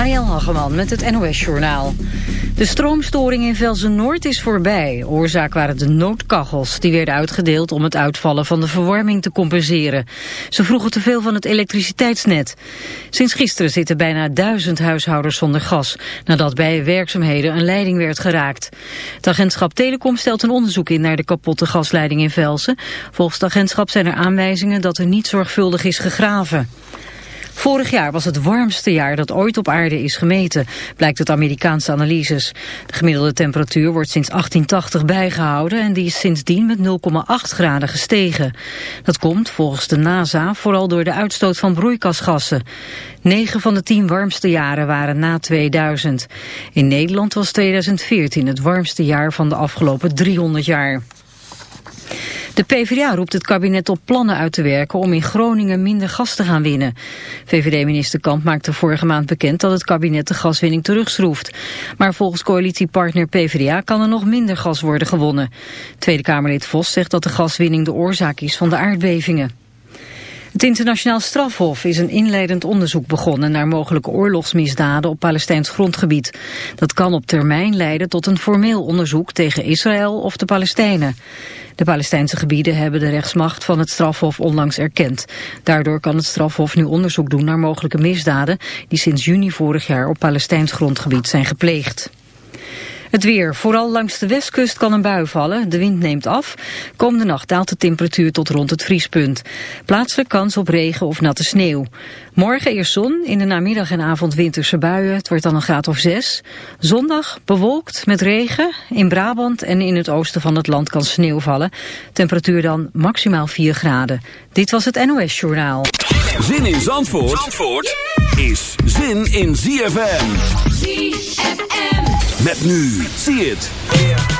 Marielle Hageman met het NOS Journaal. De stroomstoring in Velzen-Noord is voorbij. Oorzaak waren de noodkachels. Die werden uitgedeeld om het uitvallen van de verwarming te compenseren. Ze vroegen te veel van het elektriciteitsnet. Sinds gisteren zitten bijna duizend huishoudens zonder gas... nadat bij werkzaamheden een leiding werd geraakt. Het agentschap Telecom stelt een onderzoek in naar de kapotte gasleiding in Velsen. Volgens het agentschap zijn er aanwijzingen dat er niet zorgvuldig is gegraven. Vorig jaar was het warmste jaar dat ooit op aarde is gemeten, blijkt uit Amerikaanse analyses. De gemiddelde temperatuur wordt sinds 1880 bijgehouden en die is sindsdien met 0,8 graden gestegen. Dat komt volgens de NASA vooral door de uitstoot van broeikasgassen. 9 van de 10 warmste jaren waren na 2000. In Nederland was 2014 het warmste jaar van de afgelopen 300 jaar. De PvdA roept het kabinet op plannen uit te werken om in Groningen minder gas te gaan winnen. VVD-minister Kamp maakte vorige maand bekend dat het kabinet de gaswinning terugschroeft. Maar volgens coalitiepartner PvdA kan er nog minder gas worden gewonnen. Tweede Kamerlid Vos zegt dat de gaswinning de oorzaak is van de aardbevingen. Het internationaal strafhof is een inleidend onderzoek begonnen naar mogelijke oorlogsmisdaden op Palestijns grondgebied. Dat kan op termijn leiden tot een formeel onderzoek tegen Israël of de Palestijnen. De Palestijnse gebieden hebben de rechtsmacht van het strafhof onlangs erkend. Daardoor kan het strafhof nu onderzoek doen naar mogelijke misdaden die sinds juni vorig jaar op Palestijns grondgebied zijn gepleegd. Het weer. Vooral langs de westkust kan een bui vallen. De wind neemt af. Komende nacht daalt de temperatuur tot rond het vriespunt. Plaatselijk kans op regen of natte sneeuw. Morgen eerst zon. In de namiddag en avond winterse buien. Het wordt dan een graad of zes. Zondag bewolkt met regen. In Brabant en in het oosten van het land kan sneeuw vallen. Temperatuur dan maximaal 4 graden. Dit was het NOS Journaal. Zin in Zandvoort, Zandvoort is zin in ZFM. ZFM. Met nu, zie het.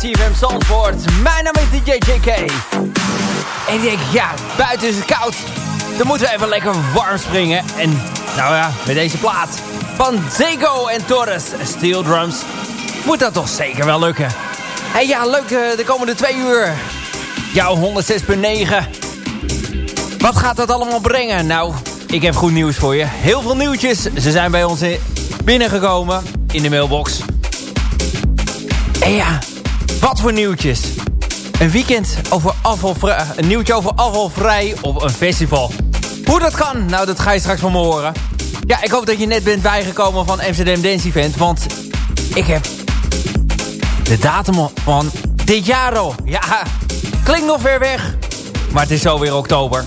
CFM Zandvoort. Mijn naam is DJ JK. En ik denk, ja, buiten is het koud. Dan moeten we even lekker warm springen. En nou ja, met deze plaat van Zego en Torres Steel Drums moet dat toch zeker wel lukken. En ja, leuk eh, de komende twee uur. Jouw 106.9. Wat gaat dat allemaal brengen? Nou, ik heb goed nieuws voor je. Heel veel nieuwtjes. Ze zijn bij ons binnengekomen in de mailbox. En ja, wat voor nieuwtjes. Een weekend over afvalvrij, een nieuwtje over afvalvrij op een festival. Hoe dat kan? Nou, dat ga je straks van me horen. Ja, ik hoop dat je net bent bijgekomen van Amsterdam Dance Event. Want ik heb de datum van dit jaar al. Ja, klinkt nog ver weg. Maar het is zo weer oktober.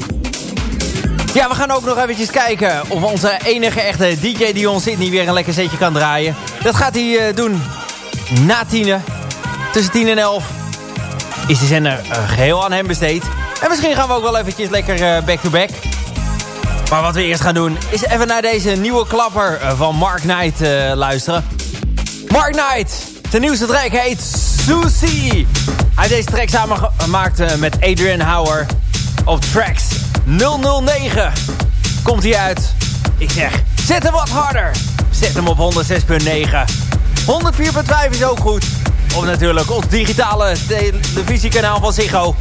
Ja, we gaan ook nog eventjes kijken of onze enige echte DJ Dion Sydney weer een lekker setje kan draaien. Dat gaat hij uh, doen na tienen. Tussen 10 en 11 is de zender uh, geheel aan hem besteed. En misschien gaan we ook wel eventjes lekker back-to-back. -back. Maar wat we eerst gaan doen is even naar deze nieuwe klapper van Mark Knight luisteren. Mark Knight, zijn nieuwste track heet Susie. Hij heeft deze track samengemaakt met Adrian Hauer op tracks 009 komt hij uit. Ik zeg, zet hem wat harder. Zet hem op 106.9. 104.5 is ook goed. Of natuurlijk ons digitale televisiekanaal van Ziggo.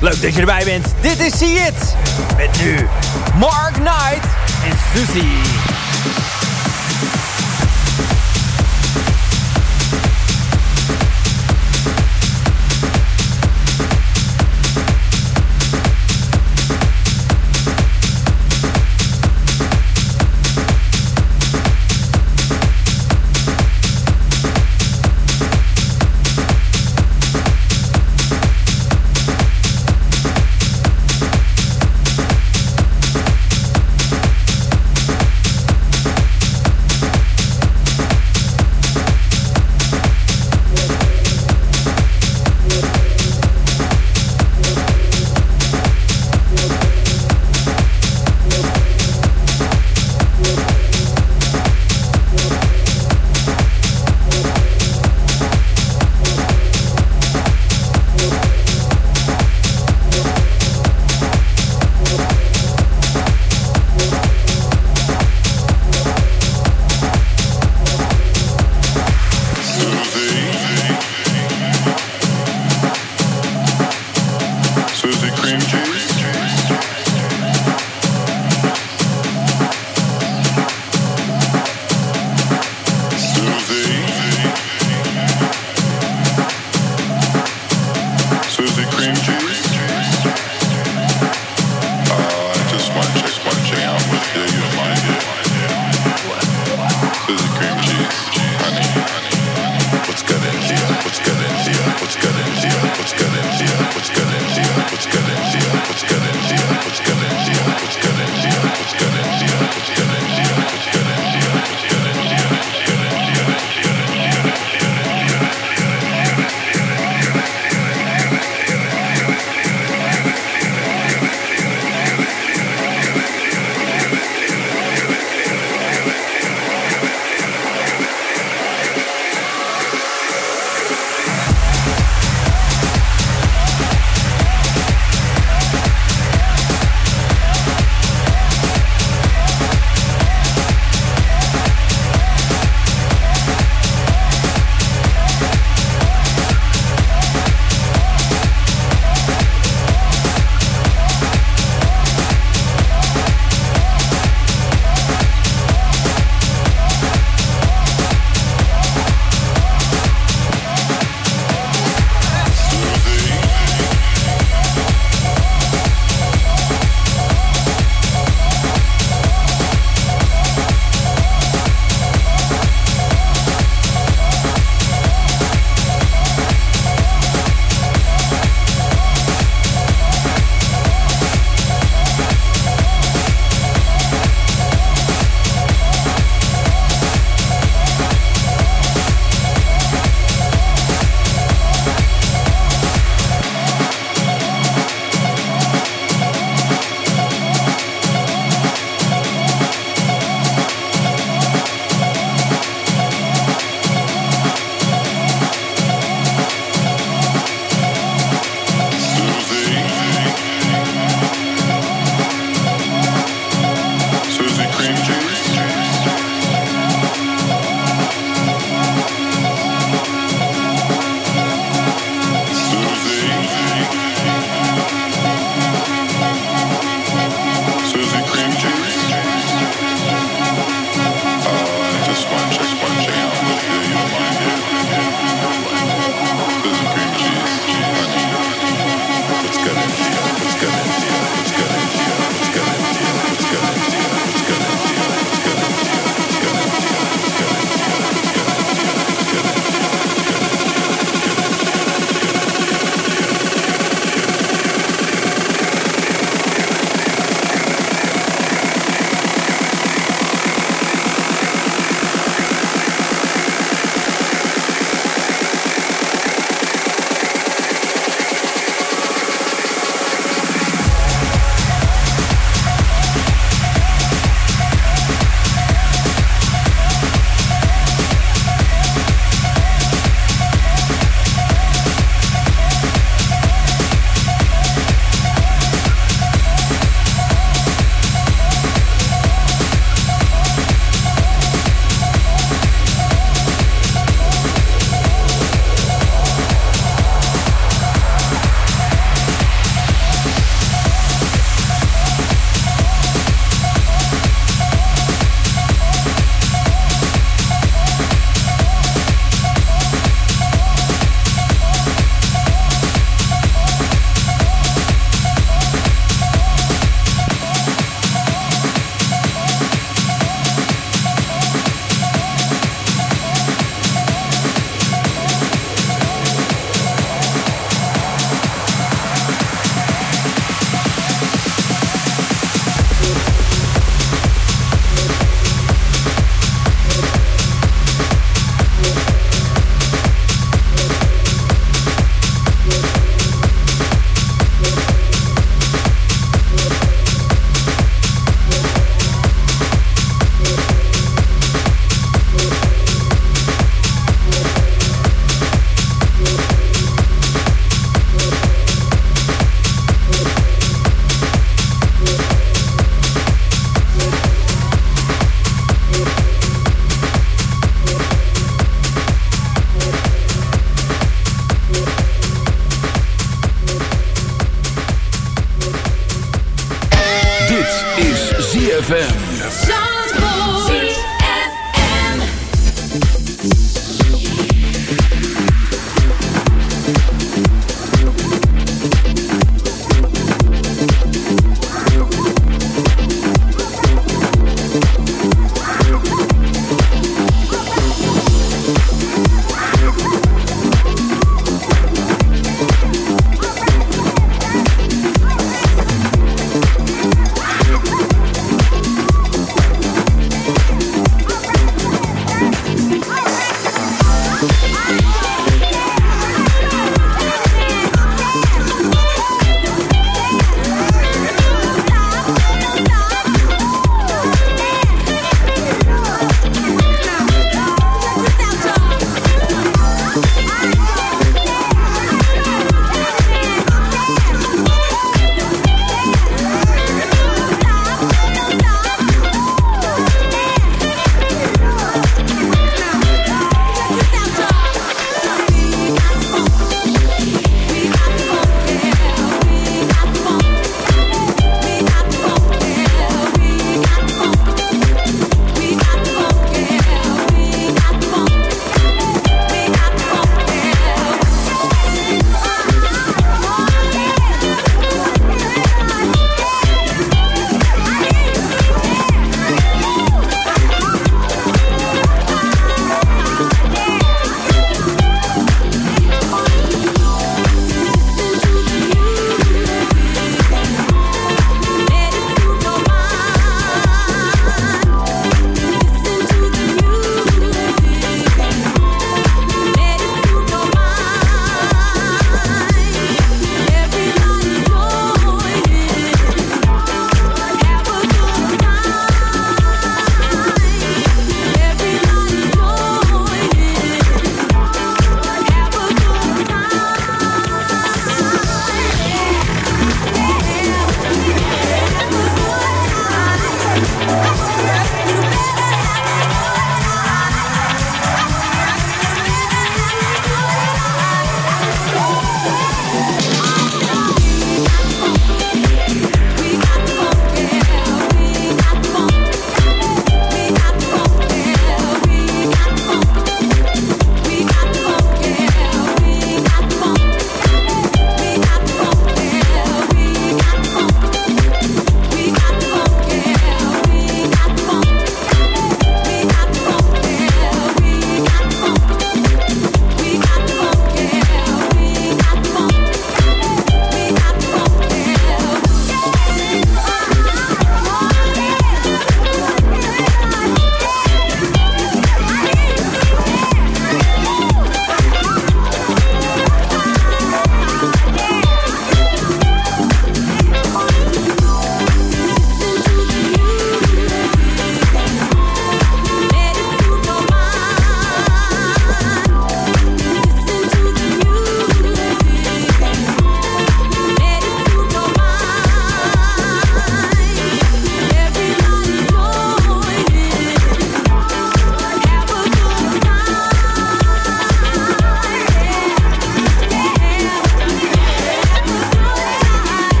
Leuk dat je erbij bent. Dit is See It. Met nu Mark Knight en Susie.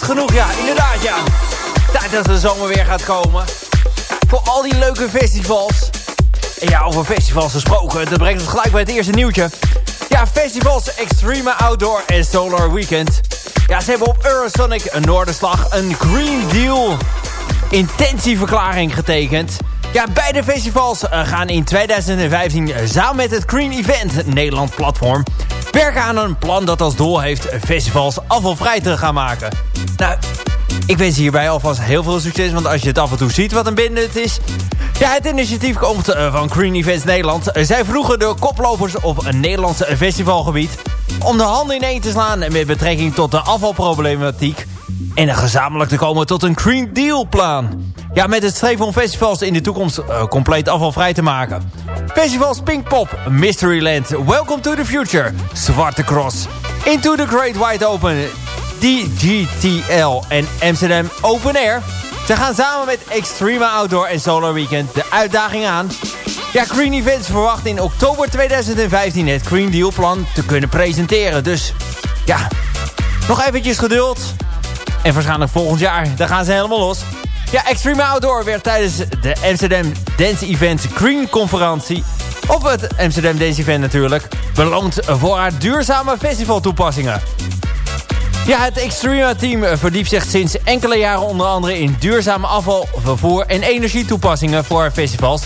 Genoeg, ja, inderdaad, ja. Tijd dat de zomer weer gaat komen. Voor al die leuke festivals. En ja, over festivals gesproken, dat brengt het gelijk bij het eerste nieuwtje. Ja, festivals Extreme Outdoor en Solar Weekend. Ja, ze hebben op Eurosonic een Noorderslag een Green Deal intentieverklaring getekend. Ja, beide festivals eh, gaan in 2015 samen met het Green Event Nederland platform werken aan een plan dat als doel heeft festivals afvalvrij te gaan maken. Nou, ik wens hierbij alvast heel veel succes, want als je het af en toe ziet wat een binde het is... Ja, het initiatief komt eh, van Green Events Nederland. Zij vroegen de koplopers op een Nederlandse festivalgebied... om de handen ineen te slaan met betrekking tot de afvalproblematiek... en er gezamenlijk te komen tot een Green Deal plan. Ja, met het streven om festivals in de toekomst uh, compleet afvalvrij te maken. Festivals Pinkpop, Mysteryland, Welcome to the Future, Zwarte Cross... Into the Great Wide Open, DGTL en Amsterdam Open Air. Ze gaan samen met Extreme Outdoor en Solar Weekend de uitdaging aan. Ja, Green Events verwacht in oktober 2015 het Green Deal plan te kunnen presenteren. Dus ja, nog eventjes geduld. En waarschijnlijk volgend jaar, dan gaan ze helemaal los. Ja, Extreme Outdoor werd tijdens de Amsterdam Dance Event Green Conferentie... op het Amsterdam Dance Event natuurlijk... beloond voor haar duurzame festivaltoepassingen. Ja, het Extrema team verdiept zich sinds enkele jaren onder andere in duurzame afvalvervoer en energietoepassingen voor festivals.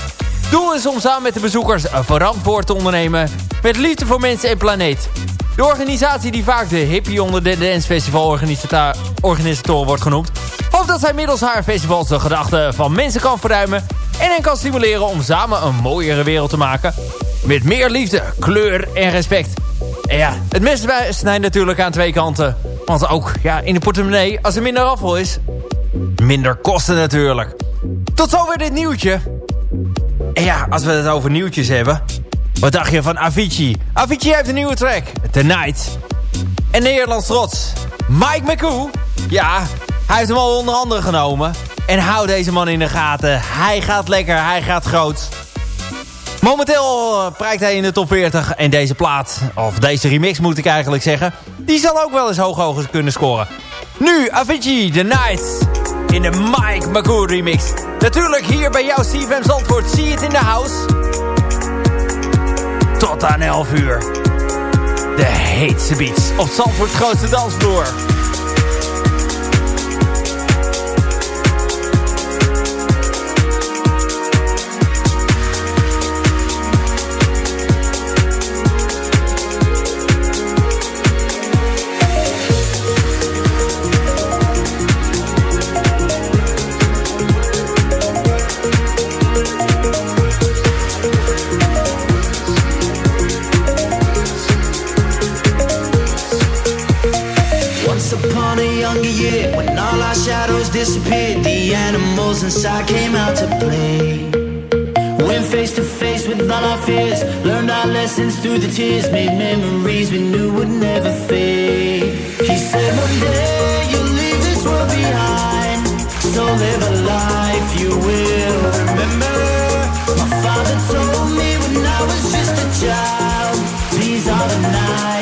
Doel is om samen met de bezoekers verantwoord te ondernemen met liefde voor mensen en planeet. De organisatie die vaak de hippie onder de Dance Festival organisatoren wordt genoemd, hoopt dat zij middels haar festivals de gedachten van mensen kan verruimen en hen kan stimuleren om samen een mooiere wereld te maken. Met meer liefde, kleur en respect. En ja, het mes snijdt natuurlijk aan twee kanten. Want ook ja, in de portemonnee, als er minder afval is... minder kosten natuurlijk. Tot zover dit nieuwtje. En ja, als we het over nieuwtjes hebben... wat dacht je van Avicii? Avicii heeft een nieuwe track, Tonight. En Nederlands trots, Mike McCoo. Ja, hij heeft hem al onder andere genomen. En hou deze man in de gaten. Hij gaat lekker, hij gaat groot. Momenteel uh, prijkt hij in de top 40 en deze plaat, of deze remix moet ik eigenlijk zeggen, die zal ook wel eens hoog hoog kunnen scoren. Nu Avicii, The Night, in de Mike Magoo remix. Natuurlijk hier bij jou CFM Zandvoort, See It in the House. Tot aan 11 uur. De heetste beats op Zandvoorts grootste dansvloer. Disappeared. The animals inside came out to play. Went face to face with all our fears. Learned our lessons through the tears. Made memories we knew would never fade. He said one day you'll leave this world behind. So live a life you will remember. My father told me when I was just a child These are the nights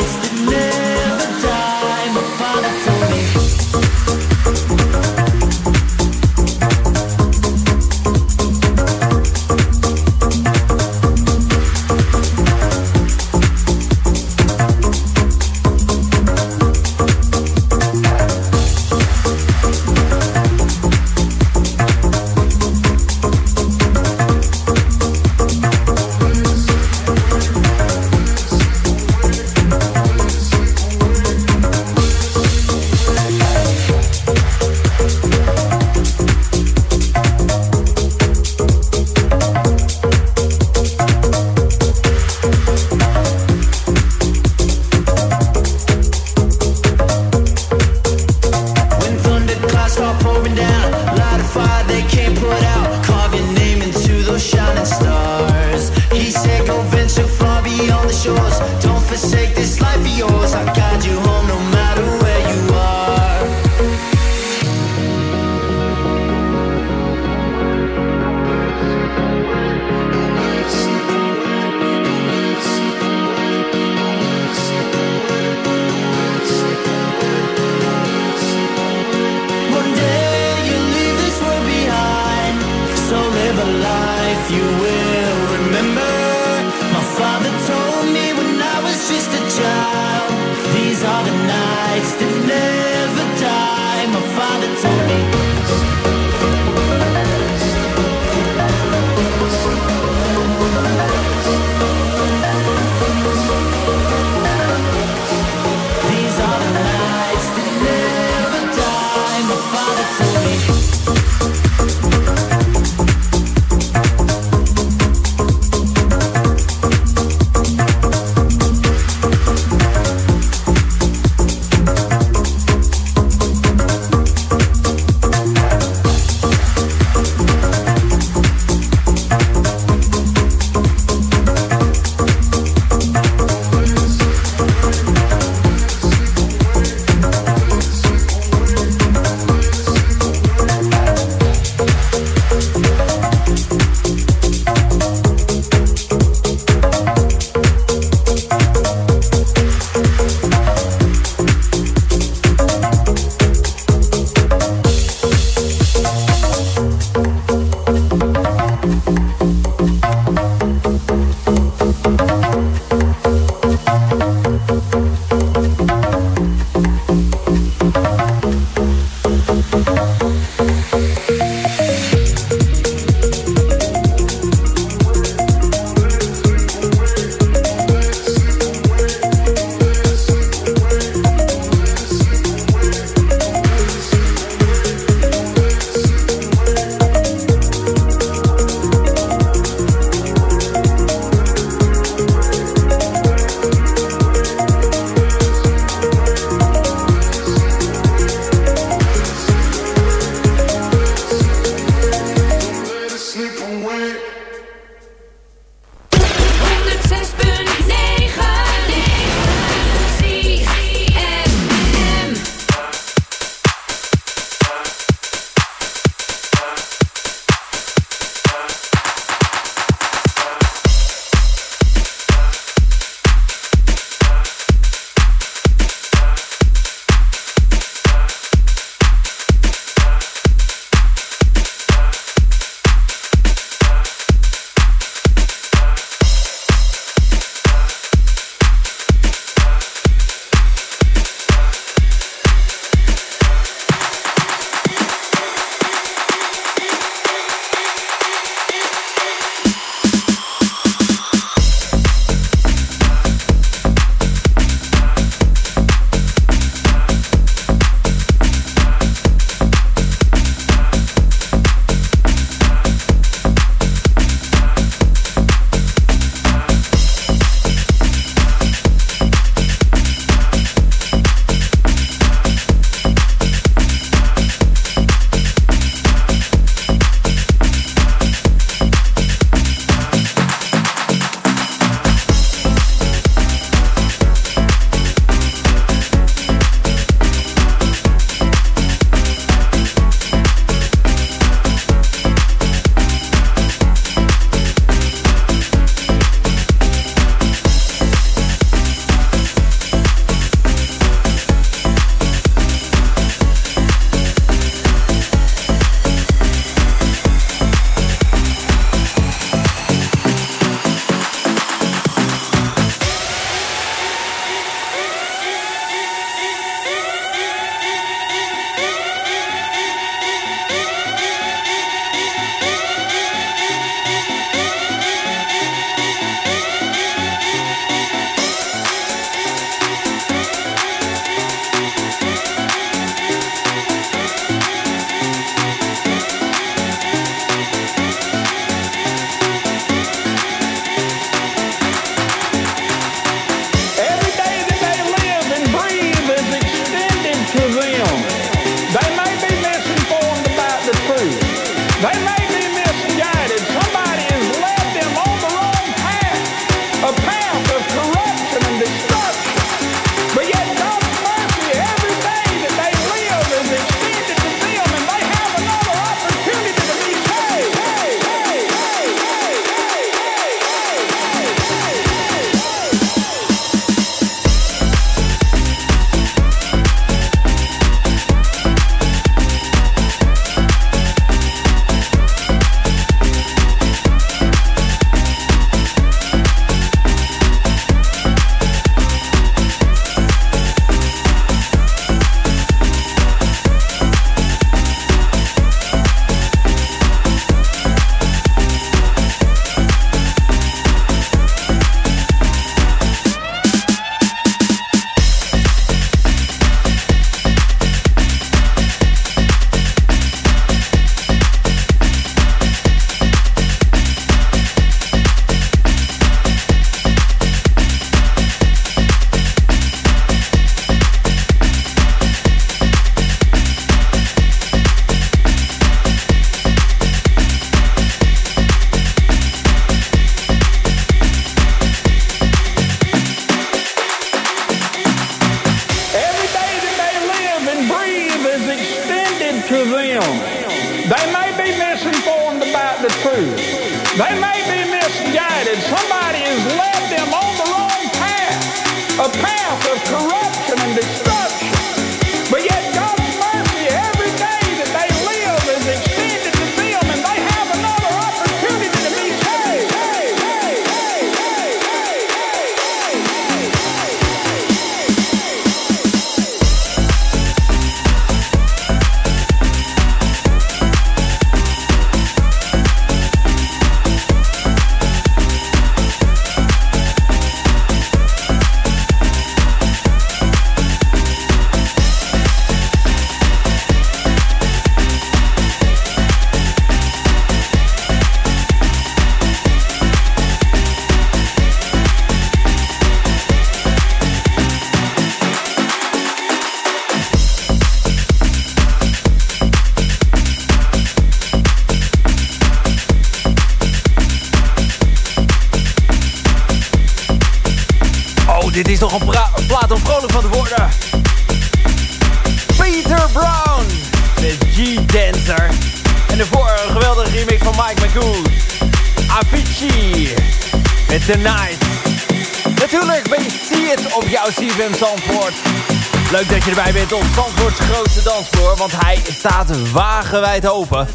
wagenwijd open.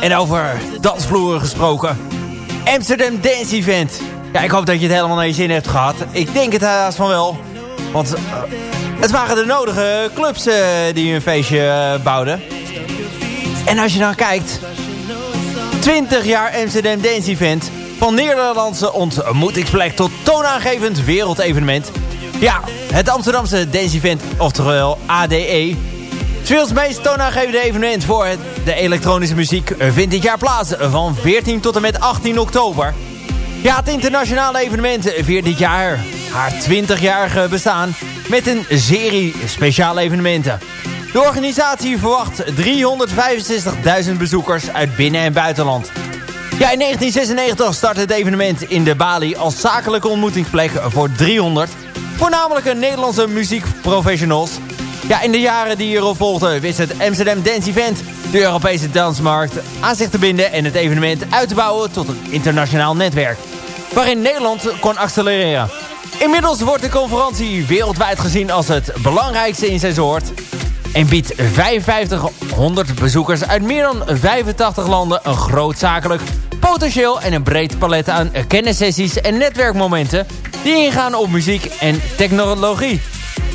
En over dansvloeren gesproken. Amsterdam Dance Event. Ja, ik hoop dat je het helemaal naar je zin hebt gehad. Ik denk het helaas van wel. Want eh, het waren de nodige clubs eh, die een feestje eh, bouwden. En als je dan kijkt... 20 jaar Amsterdam Dance Event. Van Nederlandse ontmoetingsplek tot toonaangevend wereldevenement. Ja, het Amsterdamse Dance Event, oftewel ADE... Speels meest toonaangevende evenement voor de elektronische muziek vindt dit jaar plaats van 14 tot en met 18 oktober. Ja, het internationale evenement viert dit jaar haar 20-jarige bestaan met een serie speciale evenementen. De organisatie verwacht 365.000 bezoekers uit binnen- en buitenland. Ja, in 1996 startte het evenement in de Bali als zakelijke ontmoetingsplek voor 300, voornamelijk Nederlandse muziekprofessionals. Ja, in de jaren die hierop volgden wist het Amsterdam Dance Event de Europese dansmarkt aan zich te binden en het evenement uit te bouwen tot een internationaal netwerk, waarin Nederland kon accelereren. Inmiddels wordt de conferentie wereldwijd gezien als het belangrijkste in zijn soort en biedt 5500 bezoekers uit meer dan 85 landen een groot zakelijk potentieel en een breed palet aan kennissessies en netwerkmomenten die ingaan op muziek en technologie.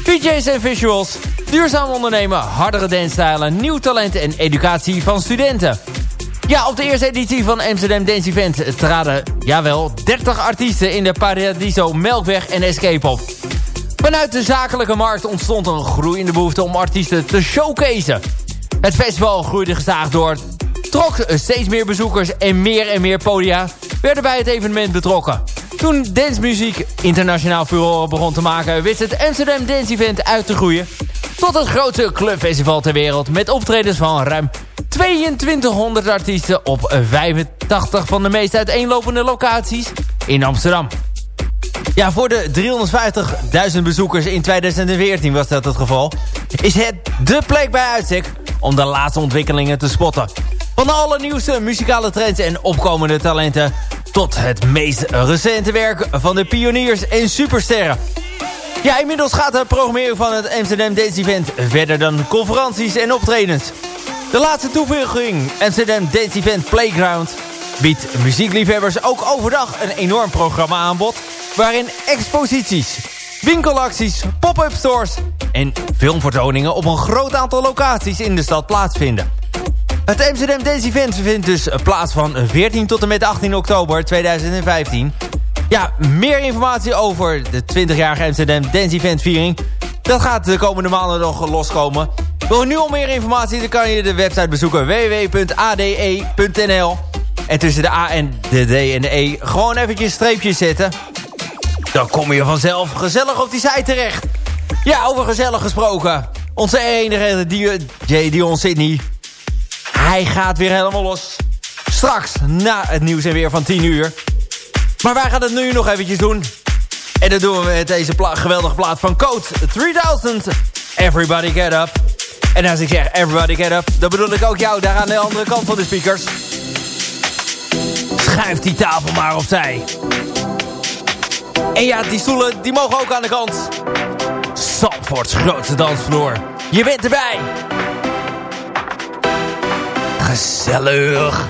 DJ's en visuals, duurzaam ondernemen, hardere dancestijlen, nieuw talent en educatie van studenten. Ja, op de eerste editie van Amsterdam Dance Event traden, jawel, 30 artiesten in de Paradiso, Melkweg en Escape op. Vanuit de zakelijke markt ontstond een groeiende behoefte om artiesten te showcaseen. Het festival groeide gestaag door, trok steeds meer bezoekers en meer en meer podia werden bij het evenement betrokken. Toen dancemuziek internationaal furoren begon te maken, wist het Amsterdam Dance Event uit te groeien tot het grootste clubfestival ter wereld met optredens van ruim 2200 artiesten op 85 van de meest uiteenlopende locaties in Amsterdam. Ja, voor de 350.000 bezoekers in 2014 was dat het geval. Is het de plek bij uitstek om de laatste ontwikkelingen te spotten. Van de allernieuwste muzikale trends en opkomende talenten... tot het meest recente werk van de pioniers en supersterren. Ja, inmiddels gaat de programmering van het Amsterdam Dance Event verder dan conferenties en optredens. De laatste toevoeging, Amsterdam Dance Event Playground, biedt muziekliefhebbers ook overdag een enorm programma aanbod... waarin exposities, winkelacties, pop-up stores en filmvertoningen op een groot aantal locaties in de stad plaatsvinden. Het Amsterdam Dance Event vindt dus plaats van 14 tot en met 18 oktober 2015. Ja, meer informatie over de 20-jarige Amsterdam Dance Event viering... dat gaat de komende maanden nog loskomen. Wil je nu al meer informatie, dan kan je de website bezoeken www.ade.nl. En tussen de A en de D en de E gewoon eventjes streepjes zetten. Dan kom je vanzelf gezellig op die site terecht. Ja, over gezellig gesproken. Onze enige DJ Dion Sydney. Hij gaat weer helemaal los. Straks na het nieuws en weer van 10 uur. Maar wij gaan het nu nog eventjes doen. En dat doen we met deze geweldige plaat van Code 3000. Everybody get up. En als ik zeg everybody get up, dan bedoel ik ook jou daar aan de andere kant van de speakers. Schuif die tafel maar opzij. En ja, die stoelen die mogen ook aan de kant. Zandvoorts grootste dansvloer. Je bent erbij. Gezellig.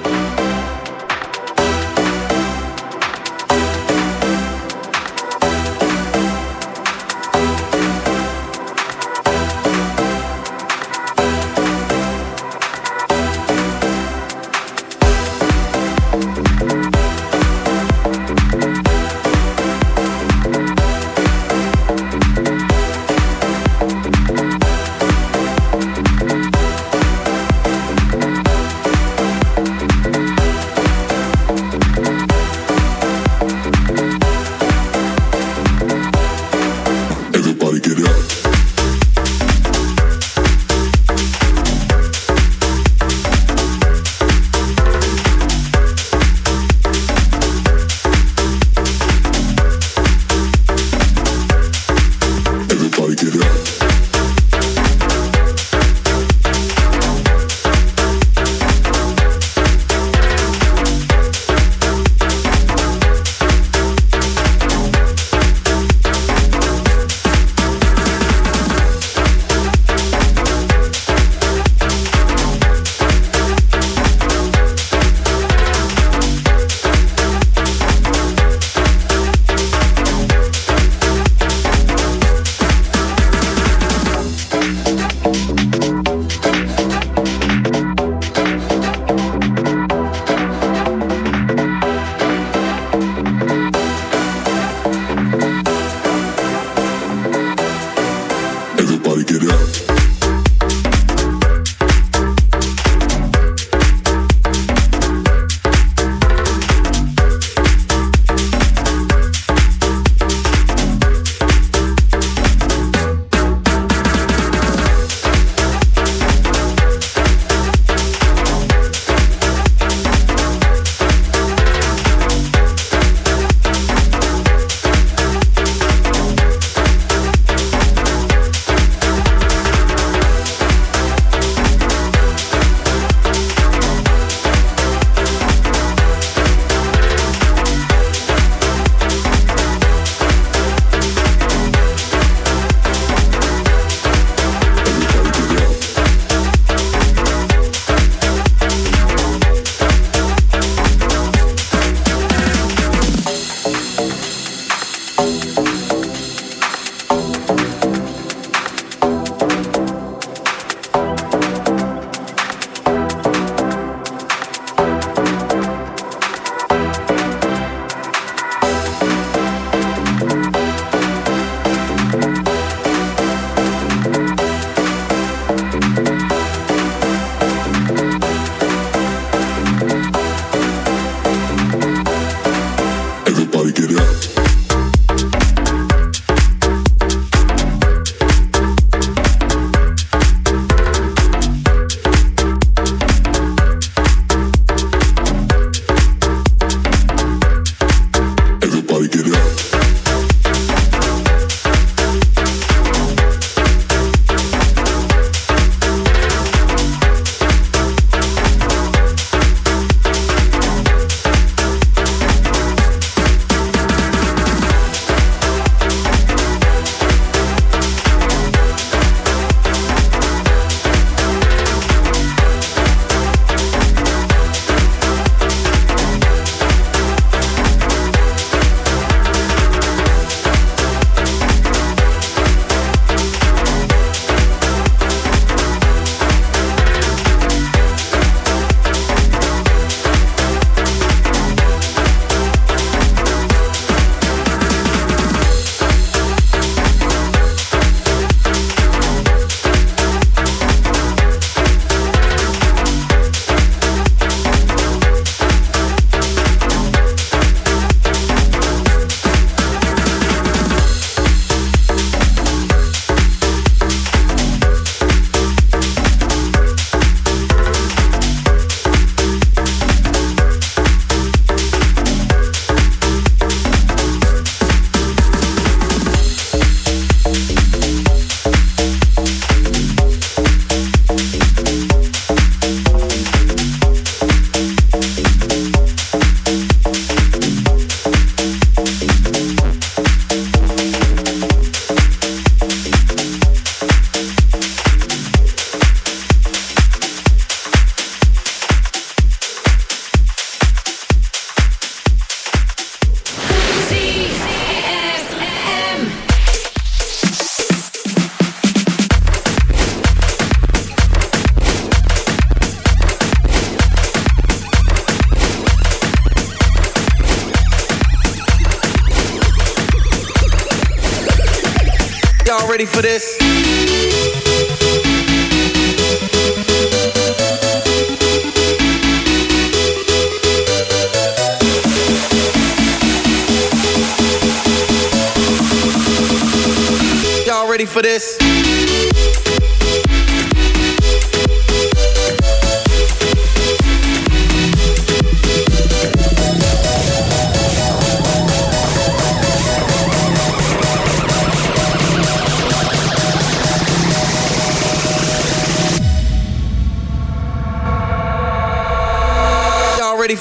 For this?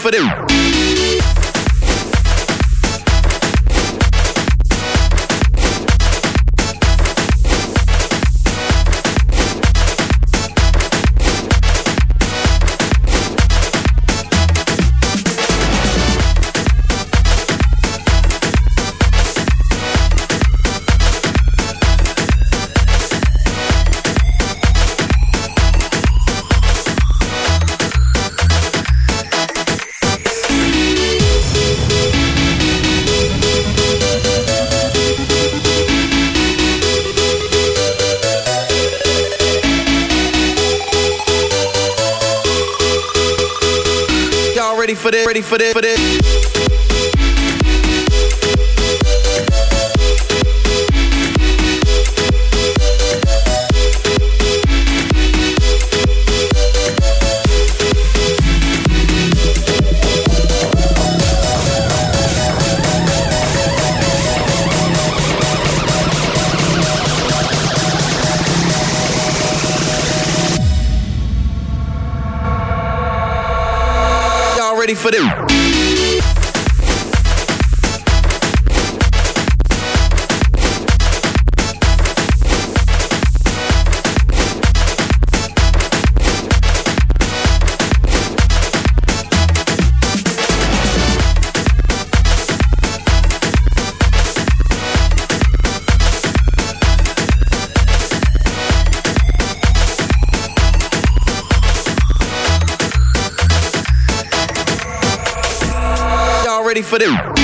For this? For this?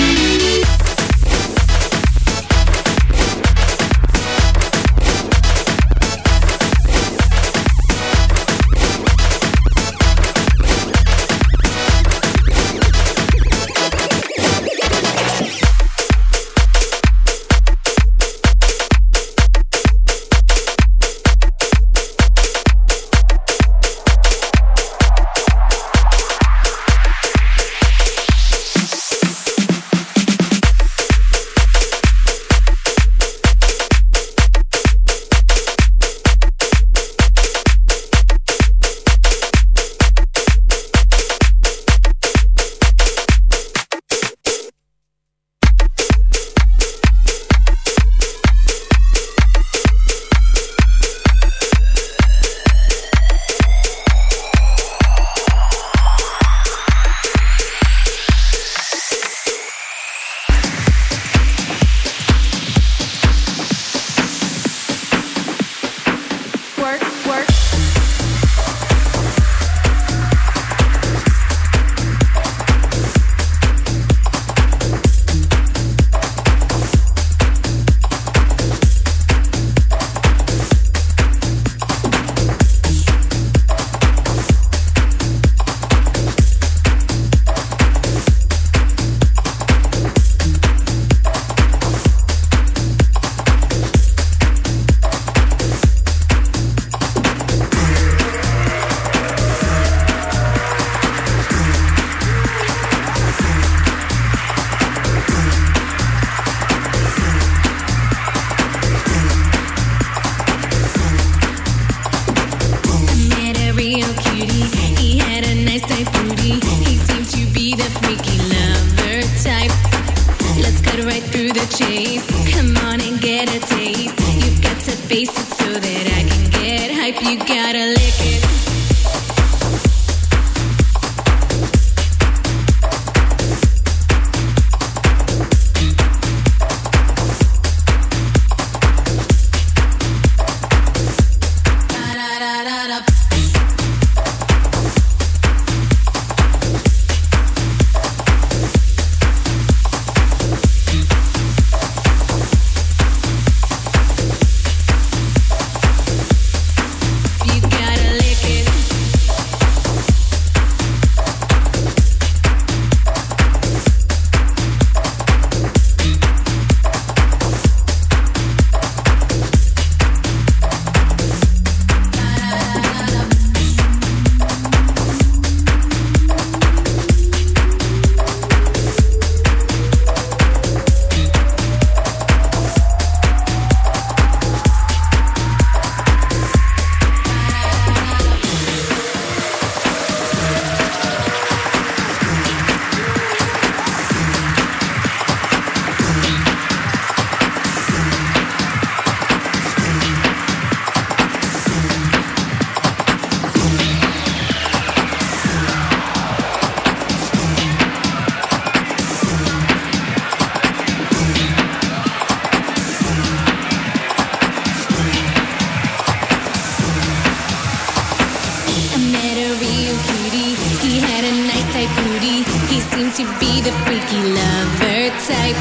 Type booty. He seems to be the freaky lover type.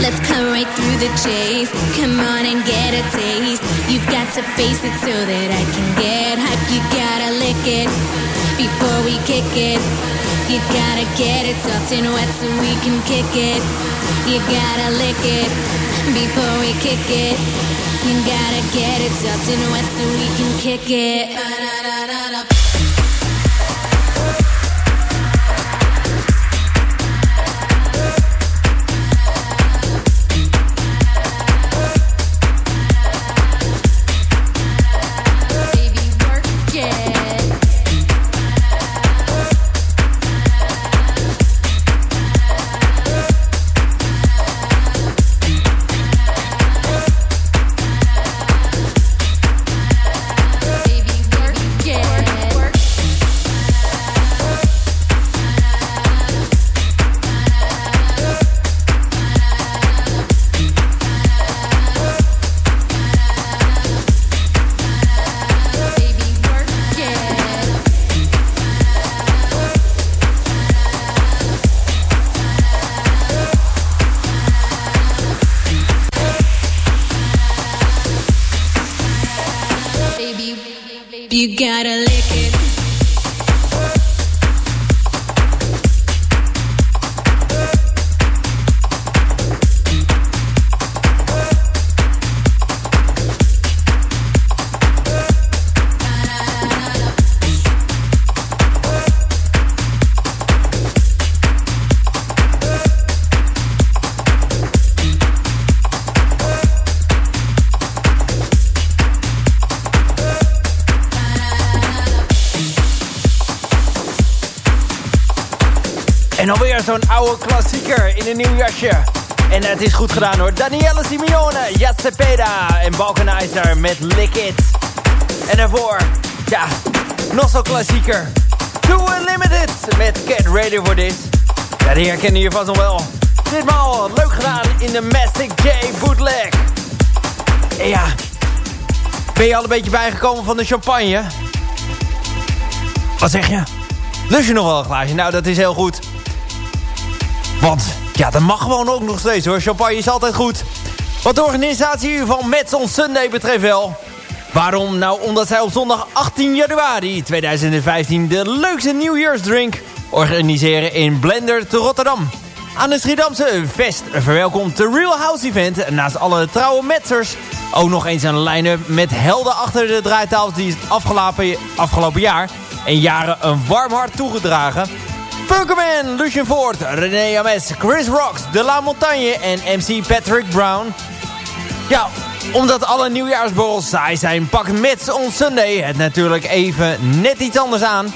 Let's cut right through the chase. Come on and get a taste. You've got to face it so that I can get hype. You gotta lick it before we kick it. You gotta get it soft and wet so we can kick it. You gotta lick it before we kick it. You gotta get it soft and wet so we can kick it. Zo'n oude klassieker in een nieuw jasje. En het is goed gedaan hoor. Danielle Simeone, Cepeda en Balkanizer met Lick It. En daarvoor, ja, nog zo'n klassieker. Too Unlimited met Get Ready For This. Ja, die herkennen je vast nog wel. Ditmaal leuk gedaan in de Master J bootleg. En ja, ben je al een beetje bijgekomen van de champagne? Wat zeg je? Lust je nog wel een glaasje? Nou, dat is heel goed. Want ja, dat mag gewoon ook nog steeds hoor. Champagne is altijd goed. Wat de organisatie van Mets on Sunday betreft wel. Waarom? Nou, omdat zij op zondag 18 januari 2015 de leukste New Year's drink organiseren in Blender te Rotterdam. Aan de Schiedamse Fest verwelkomt de Real House Event naast alle trouwe Metsers ook nog eens een line-up met helden achter de draaitafel die het afgelopen, afgelopen jaar en jaren een warm hart toegedragen. Funkerman, Lucien Ford, René Ames, Chris Rocks, De La Montagne en MC Patrick Brown. Ja, omdat alle nieuwjaarsborrels saai zijn, pakt Mets on Sunday het natuurlijk even net iets anders aan.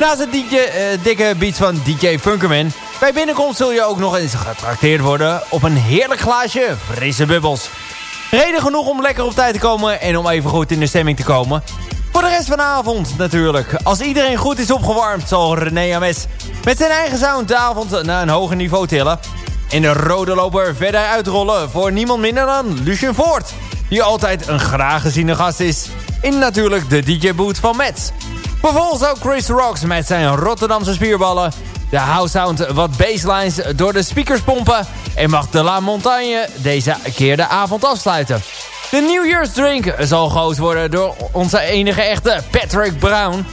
Naast het DJ, uh, dikke beats van DJ Funkerman. Bij binnenkomst zul je ook nog eens getrakteerd worden op een heerlijk glaasje frisse bubbels. Reden genoeg om lekker op tijd te komen en om even goed in de stemming te komen. Voor de rest van de avond natuurlijk. Als iedereen goed is opgewarmd zal René Ames met zijn eigen sound de avond naar een hoger niveau tillen. En de rode loper verder uitrollen voor niemand minder dan Lucien Voort. Die altijd een graag geziene gast is. In natuurlijk de DJ-boot van Mets. Vervolgens ook Chris Rocks met zijn Rotterdamse spierballen. De house sound wat baselines door de speakers pompen. En mag de La Montagne deze keer de avond afsluiten. De New Year's drink zal gehost worden door onze enige echte Patrick Brown.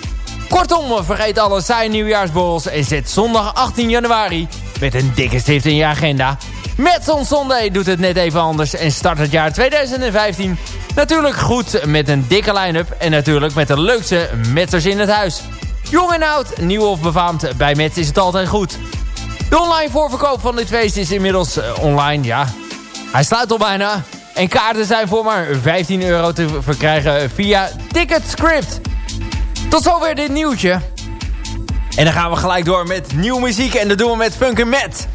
Kortom, vergeet alle zijn nieuwjaarsborrels en zet zondag 18 januari met een dikke stift in je agenda. Metson Sunday doet het net even anders en start het jaar 2015 natuurlijk goed met een dikke line-up en natuurlijk met de leukste Metsers in het huis. Jong en oud, nieuw of befaamd, bij Mets is het altijd goed. De online voorverkoop van dit feest is inmiddels uh, online, ja. Hij sluit al bijna. En kaarten zijn voor maar 15 euro te verkrijgen via Ticketscript. Tot zover dit nieuwtje. En dan gaan we gelijk door met nieuwe muziek. En dat doen we met Funk Matt.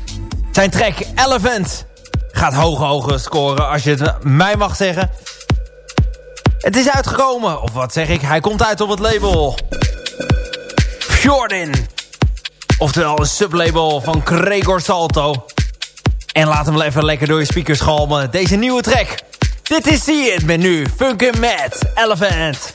Zijn track Elephant gaat hoge hoge scoren als je het mij mag zeggen. Het is uitgekomen. Of wat zeg ik? Hij komt uit op het label. Jordan. Oftewel een sublabel van Gregor Salto. En laat hem even lekker door je speakers galmen. Deze nieuwe track. Dit is See It met nu Funkin' Mad Elephant.